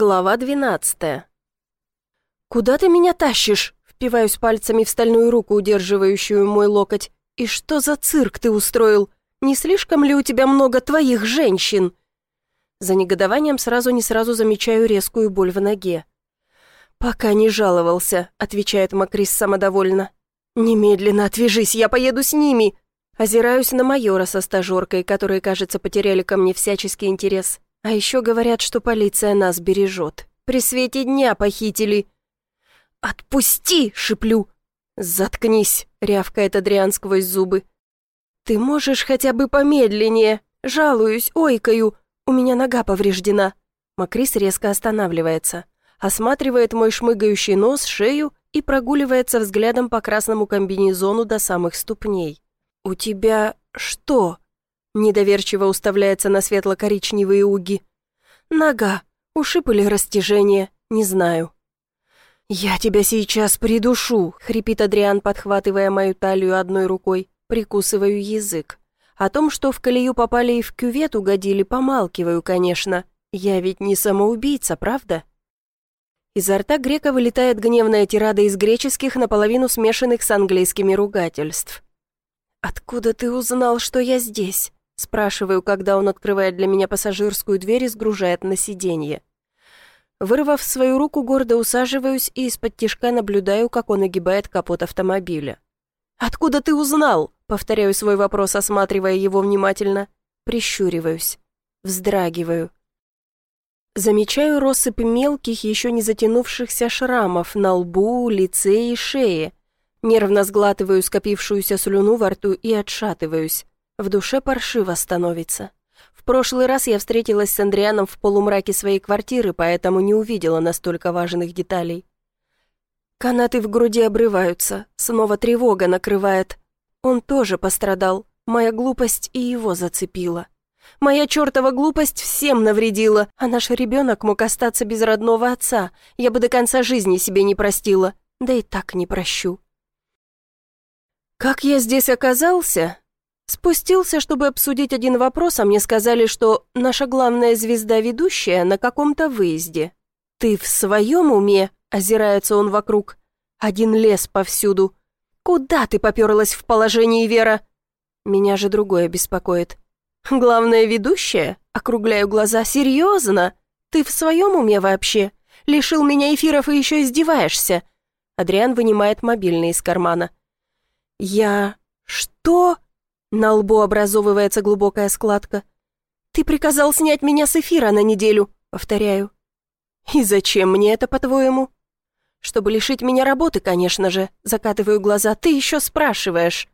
Глава двенадцатая. «Куда ты меня тащишь?» Впиваюсь пальцами в стальную руку, удерживающую мой локоть. «И что за цирк ты устроил? Не слишком ли у тебя много твоих женщин?» За негодованием сразу не сразу замечаю резкую боль в ноге. «Пока не жаловался», — отвечает Макрис самодовольно. «Немедленно отвяжись, я поеду с ними!» Озираюсь на майора со стажеркой, которые, кажется, потеряли ко мне всяческий интерес. А еще говорят, что полиция нас бережет. При свете дня похитили. «Отпусти!» — шиплю. «Заткнись!» — рявкает Адриан сквозь зубы. «Ты можешь хотя бы помедленнее? Жалуюсь, ойкаю. У меня нога повреждена». Макрис резко останавливается, осматривает мой шмыгающий нос, шею и прогуливается взглядом по красному комбинезону до самых ступней. «У тебя что?» Недоверчиво уставляется на светло-коричневые уги. «Нога. Ушиб или растяжение? Не знаю». «Я тебя сейчас придушу», — хрипит Адриан, подхватывая мою талию одной рукой. Прикусываю язык. О том, что в колею попали и в кювет угодили, помалкиваю, конечно. Я ведь не самоубийца, правда? Изо рта грека вылетает гневная тирада из греческих, наполовину смешанных с английскими ругательств. «Откуда ты узнал, что я здесь?» Спрашиваю, когда он открывает для меня пассажирскую дверь и сгружает на сиденье. Вырвав свою руку, гордо усаживаюсь и из-под тишка наблюдаю, как он огибает капот автомобиля. «Откуда ты узнал?» — повторяю свой вопрос, осматривая его внимательно. Прищуриваюсь. Вздрагиваю. Замечаю россыпь мелких, еще не затянувшихся шрамов на лбу, лице и шее. Нервно сглатываю скопившуюся слюну во рту и отшатываюсь. В душе паршиво становится. В прошлый раз я встретилась с Андрианом в полумраке своей квартиры, поэтому не увидела настолько важных деталей. Канаты в груди обрываются, снова тревога накрывает. Он тоже пострадал, моя глупость и его зацепила. Моя чертова глупость всем навредила, а наш ребенок мог остаться без родного отца. Я бы до конца жизни себе не простила, да и так не прощу. Как я здесь оказался? Спустился, чтобы обсудить один вопрос, а мне сказали, что наша главная звезда-ведущая на каком-то выезде. «Ты в своем уме?» — озирается он вокруг. «Один лес повсюду. Куда ты поперлась в положении, Вера?» Меня же другое беспокоит. «Главная ведущая?» — округляю глаза. «Серьезно? Ты в своем уме вообще? Лишил меня эфиров и еще издеваешься?» Адриан вынимает мобильный из кармана. «Я... что?» На лбу образовывается глубокая складка. «Ты приказал снять меня с эфира на неделю», — повторяю. «И зачем мне это, по-твоему?» «Чтобы лишить меня работы, конечно же», — закатываю глаза. «Ты еще спрашиваешь».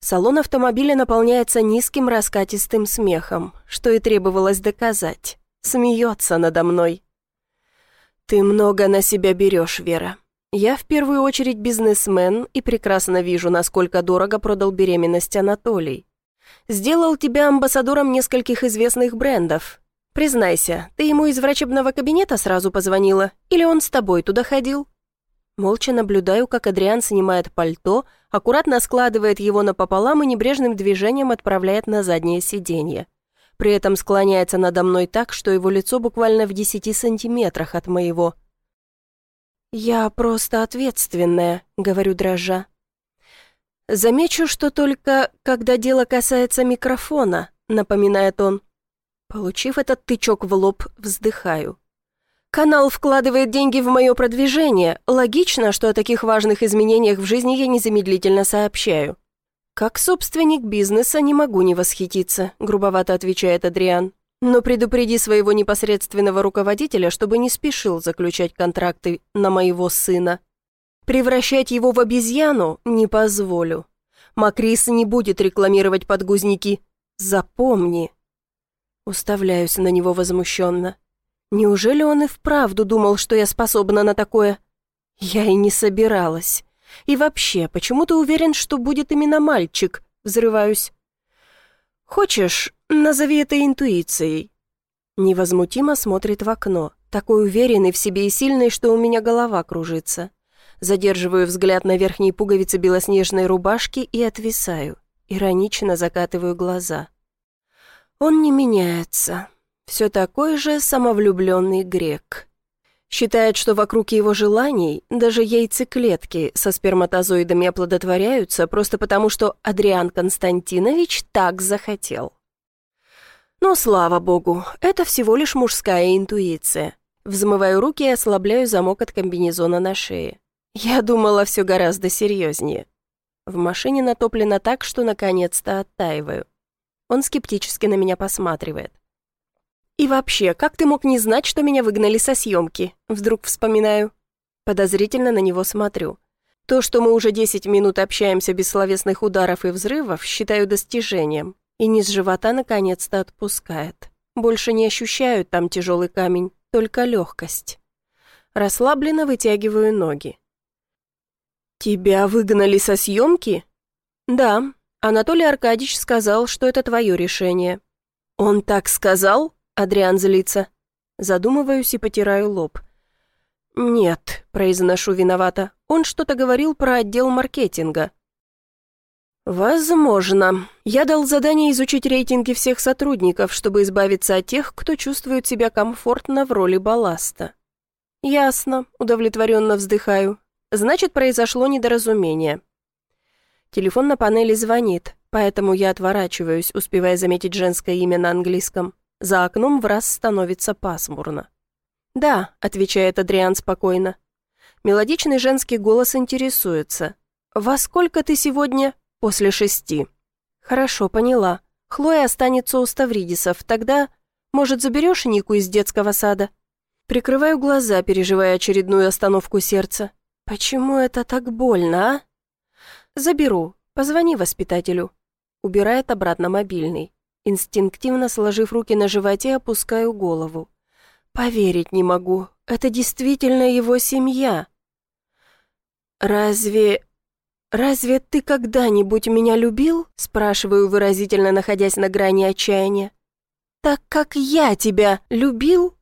Салон автомобиля наполняется низким раскатистым смехом, что и требовалось доказать. Смеется надо мной. «Ты много на себя берешь, Вера. Я в первую очередь бизнесмен и прекрасно вижу, насколько дорого продал беременность Анатолий. Сделал тебя амбассадором нескольких известных брендов. Признайся, ты ему из врачебного кабинета сразу позвонила? Или он с тобой туда ходил?» Молча наблюдаю, как Адриан снимает пальто, аккуратно складывает его напополам и небрежным движением отправляет на заднее сиденье. При этом склоняется надо мной так, что его лицо буквально в десяти сантиметрах от моего – «Я просто ответственная», — говорю дрожа. «Замечу, что только когда дело касается микрофона», — напоминает он. Получив этот тычок в лоб, вздыхаю. «Канал вкладывает деньги в мое продвижение. Логично, что о таких важных изменениях в жизни я незамедлительно сообщаю». «Как собственник бизнеса не могу не восхититься», — грубовато отвечает Адриан. Но предупреди своего непосредственного руководителя, чтобы не спешил заключать контракты на моего сына. Превращать его в обезьяну не позволю. Макрис не будет рекламировать подгузники. Запомни. Уставляюсь на него возмущенно. Неужели он и вправду думал, что я способна на такое? Я и не собиралась. И вообще, почему ты уверен, что будет именно мальчик? Взрываюсь. Хочешь, назови это интуицией. Невозмутимо смотрит в окно, такой уверенный в себе и сильный, что у меня голова кружится. Задерживаю взгляд на верхней пуговице белоснежной рубашки и отвисаю. Иронично закатываю глаза. Он не меняется. Все такой же самовлюбленный грек. Считает, что вокруг его желаний даже яйцеклетки со сперматозоидами оплодотворяются просто потому, что Адриан Константинович так захотел. Но, слава богу, это всего лишь мужская интуиция. Взмываю руки и ослабляю замок от комбинезона на шее. Я думала, все гораздо серьезнее. В машине натоплено так, что наконец-то оттаиваю. Он скептически на меня посматривает. «И вообще, как ты мог не знать, что меня выгнали со съемки?» Вдруг вспоминаю. Подозрительно на него смотрю. То, что мы уже 10 минут общаемся без словесных ударов и взрывов, считаю достижением. И низ живота наконец-то отпускает. Больше не ощущаю там тяжелый камень, только легкость. Расслабленно вытягиваю ноги. «Тебя выгнали со съемки?» «Да. Анатолий Аркадьевич сказал, что это твое решение». «Он так сказал?» Адриан злится. Задумываюсь и потираю лоб. «Нет», — произношу виновато. «Он что-то говорил про отдел маркетинга». «Возможно. Я дал задание изучить рейтинги всех сотрудников, чтобы избавиться от тех, кто чувствует себя комфортно в роли балласта». «Ясно», — удовлетворенно вздыхаю. «Значит, произошло недоразумение». Телефон на панели звонит, поэтому я отворачиваюсь, успевая заметить женское имя на английском. За окном в раз становится пасмурно. «Да», — отвечает Адриан спокойно. Мелодичный женский голос интересуется. «Во сколько ты сегодня?» «После шести». «Хорошо, поняла. Хлоя останется у Ставридисов. Тогда, может, заберешь Нику из детского сада?» Прикрываю глаза, переживая очередную остановку сердца. «Почему это так больно, а?» «Заберу. Позвони воспитателю». Убирает обратно мобильный. Инстинктивно сложив руки на животе, опускаю голову. Поверить не могу. Это действительно его семья. «Разве... разве ты когда-нибудь меня любил?» Спрашиваю выразительно, находясь на грани отчаяния. «Так как я тебя любил?»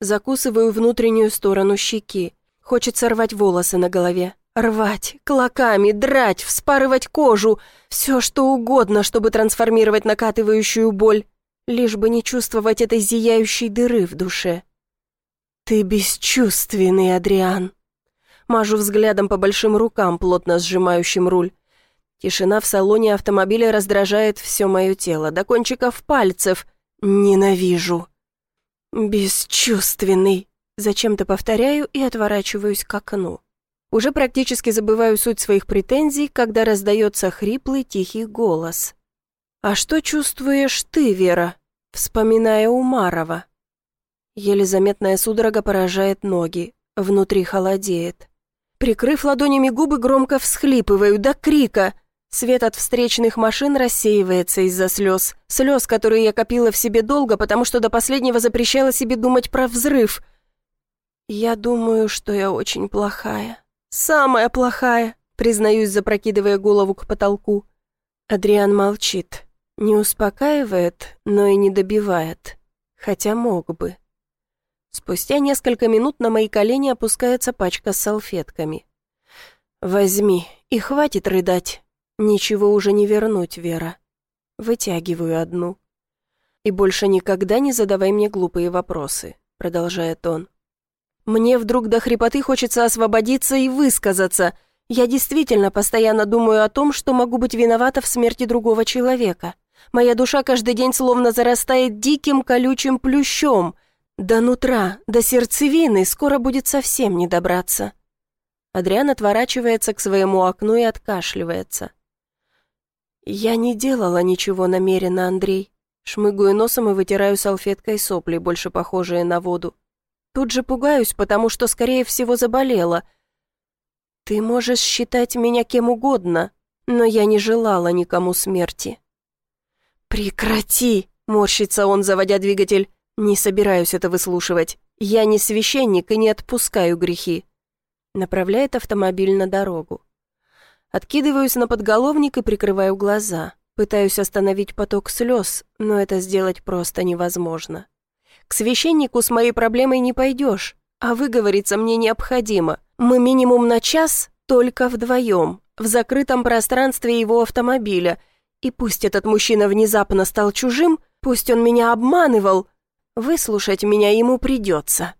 Закусываю внутреннюю сторону щеки. Хочется рвать волосы на голове. Рвать, клоками, драть, вспарывать кожу, все что угодно, чтобы трансформировать накатывающую боль, лишь бы не чувствовать этой зияющей дыры в душе. «Ты бесчувственный, Адриан!» Мажу взглядом по большим рукам, плотно сжимающим руль. Тишина в салоне автомобиля раздражает все мое тело, до кончиков пальцев. Ненавижу. «Бесчувственный!» Зачем-то повторяю и отворачиваюсь к окну. Уже практически забываю суть своих претензий, когда раздается хриплый тихий голос. «А что чувствуешь ты, Вера?» Вспоминая Умарова. Еле заметная судорога поражает ноги, внутри холодеет. Прикрыв ладонями губы, громко всхлипываю, до крика. Свет от встречных машин рассеивается из-за слез. Слез, которые я копила в себе долго, потому что до последнего запрещала себе думать про взрыв. Я думаю, что я очень плохая. «Самая плохая», — признаюсь, запрокидывая голову к потолку. Адриан молчит. Не успокаивает, но и не добивает. Хотя мог бы. Спустя несколько минут на мои колени опускается пачка с салфетками. «Возьми, и хватит рыдать. Ничего уже не вернуть, Вера». Вытягиваю одну. «И больше никогда не задавай мне глупые вопросы», — продолжает он. Мне вдруг до хрипоты хочется освободиться и высказаться. Я действительно постоянно думаю о том, что могу быть виновата в смерти другого человека. Моя душа каждый день словно зарастает диким колючим плющом. До нутра, до сердцевины скоро будет совсем не добраться. Адриан отворачивается к своему окну и откашливается. «Я не делала ничего намеренно, Андрей». Шмыгаю носом и вытираю салфеткой сопли, больше похожие на воду. Тут же пугаюсь, потому что, скорее всего, заболела. Ты можешь считать меня кем угодно, но я не желала никому смерти. «Прекрати!» — морщится он, заводя двигатель. «Не собираюсь это выслушивать. Я не священник и не отпускаю грехи». Направляет автомобиль на дорогу. Откидываюсь на подголовник и прикрываю глаза. Пытаюсь остановить поток слез, но это сделать просто невозможно. К священнику с моей проблемой не пойдешь, а выговориться мне необходимо. Мы минимум на час только вдвоем, в закрытом пространстве его автомобиля. И пусть этот мужчина внезапно стал чужим, пусть он меня обманывал, Выслушать меня ему придется.